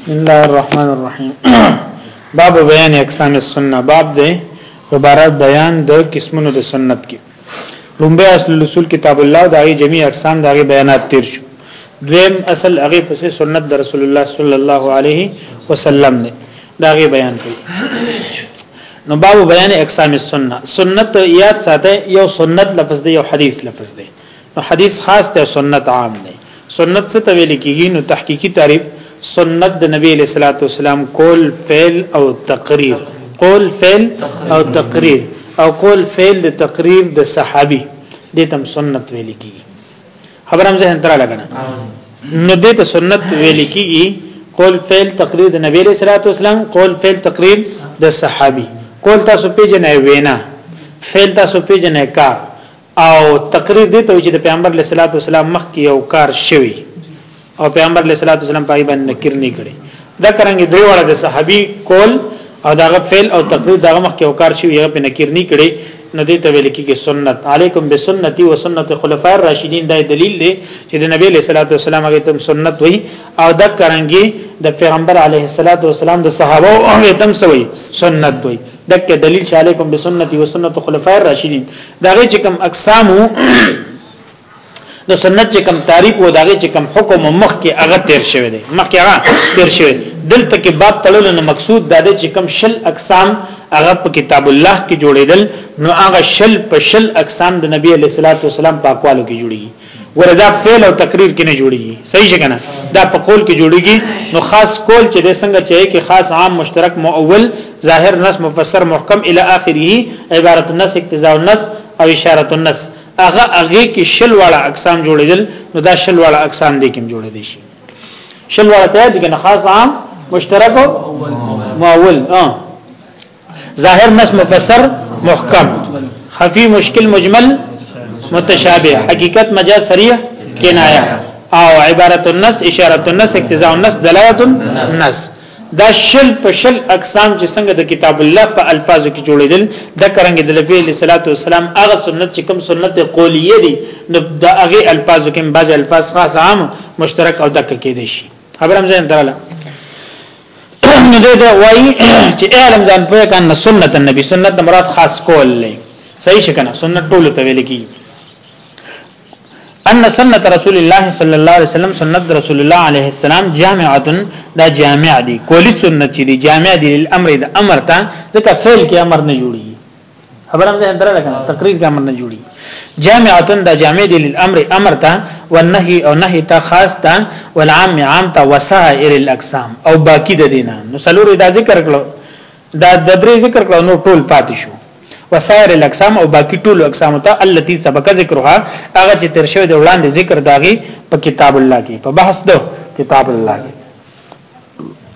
بسم الله الرحمن الرحیم باب بیان اقسام السنه باب دی عبارت بیان د قسمونو د سنت کې لومبه اصل الاصول کتاب الله د ای جميع اقسام د هغه بیانات تیر شو دویم اصل هغه پسې سنت د رسول الله صلی الله علیه وسلم نه دا هغه بیان کړي نو باب بیان اقسام السنه سنت یاد ساته یو سنت لفظ دی یو حدیث لفظ دی نو حدیث خاص ته سنت عام دی سنت څه ته ویل کیږي نو تحقیقي تعریف سنت د نبی علیہ الصلوۃ والسلام قول فعل او تقریر قول فعل او تقریر او قول فعل د تقریر د صحابي د تم سنت ویل کیږي خبرم زه انترا لګنه نو د ته سنت ویل کیږي قول فعل تقریر د نبی علیہ الصلوۃ والسلام قول فعل تقریر د صحابي قول تاسو پیژنې وینا فعل تاسو پیژنې کار او تقریر دی ته چې د پیغمبر علیه الصلاۃ والسلام مخ کې یو کار شوی او پیغمبر علیه الصلاۃ والسلام پای باندې نکیر نه کړي دا کرانګي دوی وړه د صحابي کول او داغه فعل او تقریر داغه مخ کې یو کار شوی هغه په نکیر نه کړي نو دې ته ویل کېږي سنت علیکم بسنتی و سنت خلفای الراشدین دا دلیل دی چې د نبی له صلوات والسلام هغه تم سنت وای او دا کرانګي د پیغمبر علیه الصلاۃ والسلام د صحابه او هغه تم سوی سنت وای دک دلیل چې علیکم بسنتی و سنت خلفای الراشدین داغه چې کوم اقسام د سنت چې کوم تعریف او داغه چې کوم حکم مخ کې هغه تیر شوی دی مخ کې هغه تیر شوی دلته کې باب تلل نو مقصود دا دی چې کوم شل اقسام هغه په کتاب الله کې جوړیدل نو هغه شل په شل اقسام د نبی علی صلوات و سلام په اقوالو کې جوړیږي ګوره دا فعل او تقریر کې نه جوړیږي صحیح څنګه دا په قول کې جوړیږي نو خاص قول چې د څنګه چې کې خاص عام مشترک مؤول ظاهر نص مفسر محکم الی اخره عبارت النص اقتضاء النص او اشاره النص هغه هغه کې شل واړه اقسام جوړیدل نو دا شل واړه اقسام دي کوم جوړې دي شي شل واړه ته دي کنه خاص عام مشترک مؤول اه ظاهر نس مفسر محکم خفي مشکل مجمل متشابه حقیقت مجاز صریح کنایه او عبارت النس اشاره النس اقتضاء النس دلالت النس دا شل په شل اقسام چې څنګه د کتاب الله په الفاظو کې جوړېدل د کرنګ د نبی صلی الله علیه وسلم هغه سنت چې کوم سنت قولیه دي نو د هغه الفاظو کې بعض الفاظ خاص عام مشترک او دک کې دي شي خبرم زين دراله نو دې ته وایي چې علم ځان په کان سنت النبي سنت د مراد خاص کول لې صحیح شکنه سنت ټول ته ویل کی ان سنت رسول الله صلی الله علیه وسلم سنت رسول الله علیه السلام جامعه دا جامع دي کولی سنت چې دي جامع دي الامر د امر ته ځکه فعل کې امر نه جوړي خبرم زه درا لګا تقریر کې امر نه جوړي جامعتون دا جامع دي للامر امر ته والنهي او نهي ته خاص ته والعام عام ته وسائر الاقسام او باقی د دینه نو سلور دا ذکر کړو دا د درې ذکر کړو نو ټول پاتې شو وسائر الاقسام او باقی ټول اقسام ته التي سبق ذکرها هغه چې تر شوی د وړاندې ذکر داغي په کتاب الله کې په بحث دو کتاب الله کې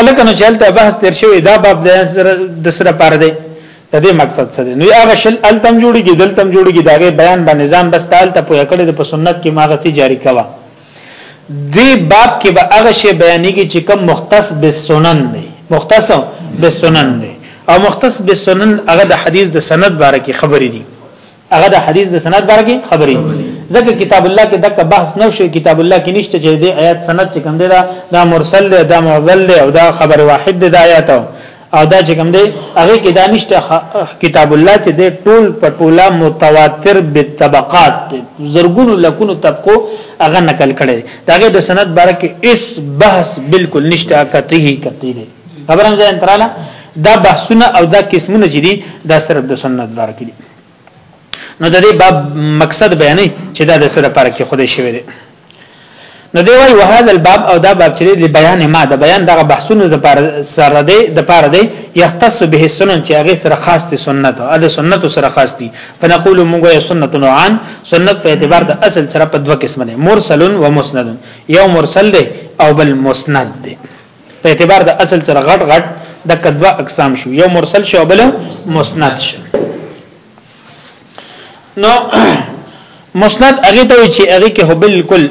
الکه نو چلته بحث تیر شوی دا باب د سره پر دی د دې مقصد سره نو هغه شل التم جوړیږي دلتم جوړیږي داغه بیان باندې نظام بس تال ته پوهه کړی د سنت کې ماغه سي جاری کوا دی باب کې به هغه شی بیانېږي چې کوم مختص به سنن دی مختص به سنن دی او مختص به سنن هغه د حدیث د سند باره کې خبرې دي هغه د حدیث د سند باره کې خبرې ځکه کتاب الله کې دغه بحث نو شي کتاب الله کې نشته چې د آیات سند چې کوم دی دا دا مرسل دی دا معضل دی او دا خبر واحد دی دا آیات او دا چې کوم دی هغه کې دا نشته کتاب الله چې د ټول پټولا متواتر به طبقات زرګون لکونو طبقو هغه نقل کړي داګه د سند باره کې اس بحث بالکل نشته کته هی کته دی خبرم ځای انتراله دا بحثونه او دا قسمونه چې دي دا صرف د سنت بار کې دي نو د دې باب مقصد بیانې چې دا د سره پر کې خدای شوی دی نو دی وای وهذا الباب او دا باب چې د بیان ما د بیان دغه بحثونو د پر سره دی د پر دی یختص به سنن چې هغه سره خاص دي سنت او د سنت سره خاص دي فنقول موږ یې سنت نوعان سنت په اعتبار د اصل سره په دوه قسمه مرسل و مسند یو مرسل دی او بل مسند دی په اعتبار د اصل سره غټ غټ د کدوا اقسام شو یو مرسل شو بل مسند شو نو مسند هغه ته چې هغه کې هو بالکل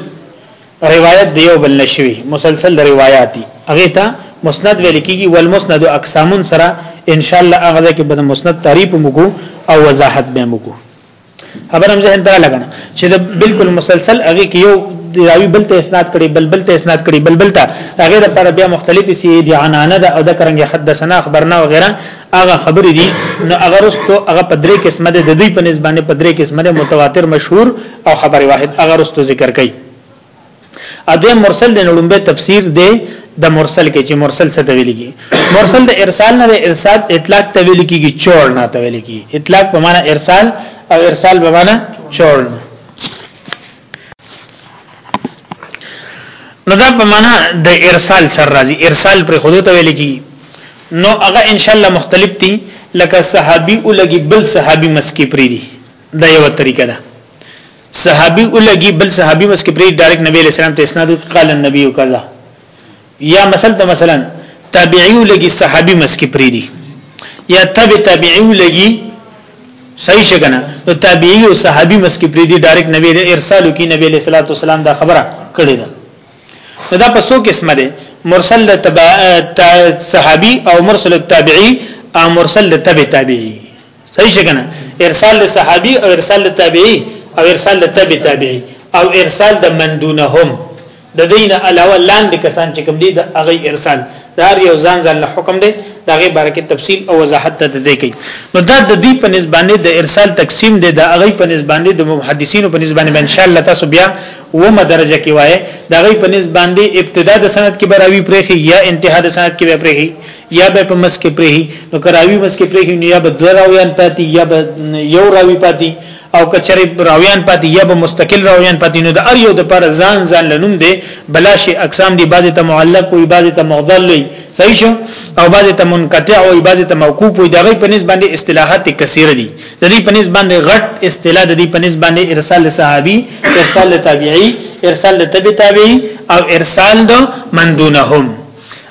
روایت دیو بل نشوي مسلسل د روایتي هغه ته مسند ویل کیږي والمسند اقسامون سره ان شاء الله هغه کې به مسند تعریف موږ او وضاحت به موږ خبر هم ذهن ته لګنه چې دا بالکل مسلسل هغه کې یو راوی بل ته اسناد کړي بل بل ته اسناد کړي بل بل ته هغه د پر بیا مختلفې سي دي عنانه ده او د کرنګ حدثنا خبرنا او غیره هغه خبرې دي نو هغه رستو هغه په درې قسمه ده د دوی په نسبت په درې قسمه ده متواتر مشهور او خبر واحد هغه رستو ذکر کړي اده مرسل د لومبه تفسیر دی د مرسل کې چې مرسل څه ته ویل کی مرسل د ارسال نه د ارسال اطلاق ته ویل کیږي چور نه ته ویل کی اطلاق په معنا ارسال او ارسال په معنا چور نه نو دا په معنا د ارسال سر راځي ارسال پر خودو ته ویل کی نو هغه ان شاء الله مختلف دي لکه صحابي او لګي بل صحابي مسکی پری دي دا یو طریقه ده صحابي ولګي بل صحابي مس کې پری ډایرک نبی علیہ السلام ته اسناد قال النبي کذا یا مثلا ته مثلا تابعی ولګي صحابي مس کې پری دي یا تبع تابعی ولګي صحیح شګنه نو تابعی او صحابي مس کې پری دي ډایرک نبی ارسال کی نبی علیہ الصلوۃ والسلام دا خبره کړې ده دا په څو قسمه ده مرسل تبع صحابي او مرسل تابعی او مرسل تبع تابعی صحیح څنګه ارسال له صحابي او ارسال له تابعي او ارسال له تبع تابعي او ارسال د من دونهم د دین علاوه لاندې کسان چې کوم دي د هغه ارسال دار یو ځان ځان له حکم دی دا غي بارکه تفصیل او وضاحت ته دی کوي نو دا د دې په نسبانه د ارسال تقسیم دی د هغه په نسبانه د محدثینو په نسبانه ان شاء الله تاسو بیا ومه درجه کې وای دا غي په نسبانه ابتدا د سند کې براوي پرېخي یا انتها د سند کې به پرېخي یا به په مس کې پرېهي نو که راوي مس کې پرېهي نو یا به دوه راویان پاتې یا به یو راوي پاتې او کچره راویان پاتې یا به مستقل راویان پاتې نو د ار یو د پر ځان ځان لنوم دی بلاشي اقسام دی بعضی ته معلق وي بعضی ته مغضل وي صحیح شو او بعضی ته منقطع وي بعضی ته موقوف وي دغه په نسبت باندې اصطلاحات کثیره دي د دې په نسبت باندې غټ اصطلاح د دې په نسبت باندې ارسال صحابي ارسال تابعي ارسال تبع تابعي او ارسال د من دونهم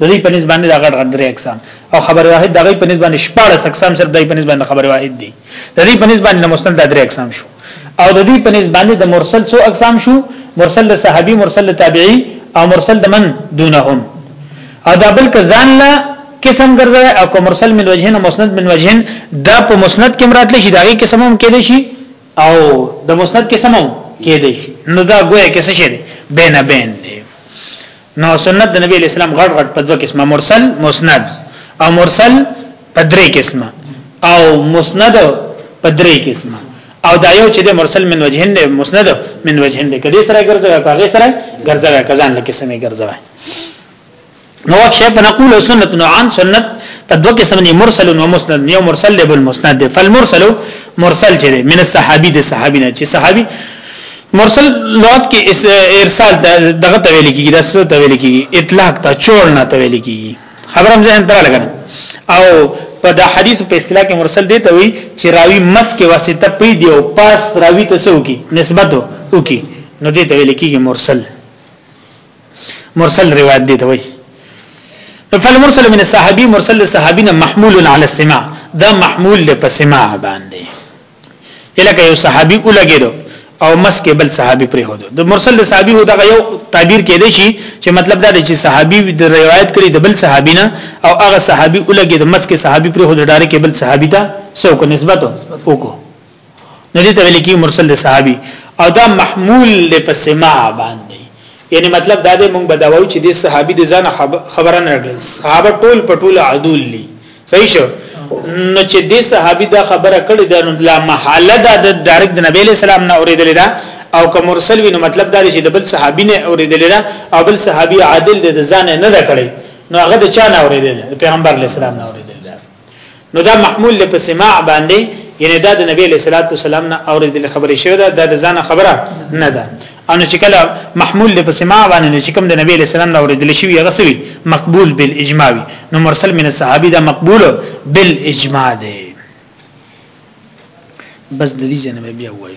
د دې په نسبت باندې دا غټ غټ درې اقسام او خبر واحد دغه په نسبت باندې شپږ اقسام صرف دای په نسبت باندې خبر واحد دي د دې په نسبت باندې مستند درې اقسام شو او د دې په نسبت باندې د مرسل څو اقسام شو مرسل د صحابي مرسل د تابعي او مرسل د من دونهم او دا بل کزان لا قسم ګرځي او مرسل من وجهن مسند من وجهن دا په مسند کې مراد لشي داږي قسم هم کې دي شي او د مسند کې سمو کې دی شي نو دا ګویا کې څه شي دی بین بین دی نو سنت د نبی اسلام غړ غړ په دوه قسمه مرسل مسند او مرسل په درې قسمه او مسند په درې قسمه او دا یو چې د مرسل من وجهن دی مسند من وجهن دی کدي سره ګرځي کاغه سره ګرځي کزان لکه سمې ګرځي نو وکشه فنقول سنت نوعان سنت په دوه قسم دي مرسل او مسند یو مرسل دی بل مسند دی فالمرسل مرسل چې من الصحابي د صحابي نه چې صحابي مرسل لغت کې اس ارسال دغه ته ویل کیږي داسې ته ویل کیږي اطلاق ته چور نه ته ویل کیږي خبرم ځین تر لګنه او په دا حدیث په اصطلاح کې مرسل دی ته وی چې راوی مس کې واسطه پری دی او پاس راوی ته سو کی نسبت وکي نو دې ته ویل کیږي مرسل مرسل روایت دی ته وایي فالمرسل من الصحابي مرسل الصحابي محمول على السماع دا محمول له پسماع باندې الکه یو صحابي ولګیدو او مسک بل صحابي پرې هودو د مرسل له صحابي هو دا یو تعبیر کې دی شي چې مطلب دا دی چې صحابي د روایت کړي د بل صحابي نه او هغه صحابي ولګید مسک صحابي پرې هودو ډارې کې بل صحابي ته څوک نسبت وکړو نو دې ته ویل کی مرسل د صحابي او دا محمول له پسما باندې یعنی مطلب دا دی مونږ بداوو چې د صحابي د ځان خبره نه کړل صحابه ټول پټول عدول دي صحیح شو نو چې د صحابي دا خبره کړې ده نو لا محاله ده د ډایرکټ د نبی له سلام نه اوریدل ده او که مرسل وي نو مطلب دا دی چې د بل صحابي نه اوریدل ده او بل صحابي عادل ده د ځان نه ده کړې نو هغه د چا نه اوریدل پیغمبر علی السلام نه اوریدل نو دا محمول له په سماع باندې یعنی دا د نبی له صلوات والسلام نه اوریدل خبرې شوی دا د ځان خبره نه ده ان چې کله محمول له په سماع باندې چې کوم د نبی له سلام نه اوریدل شوی هغه سوي مقبول بالاجماع نو مرسل من الصحابي دا مقبول بالاجماع دی بس د دې جنبه بیا وایي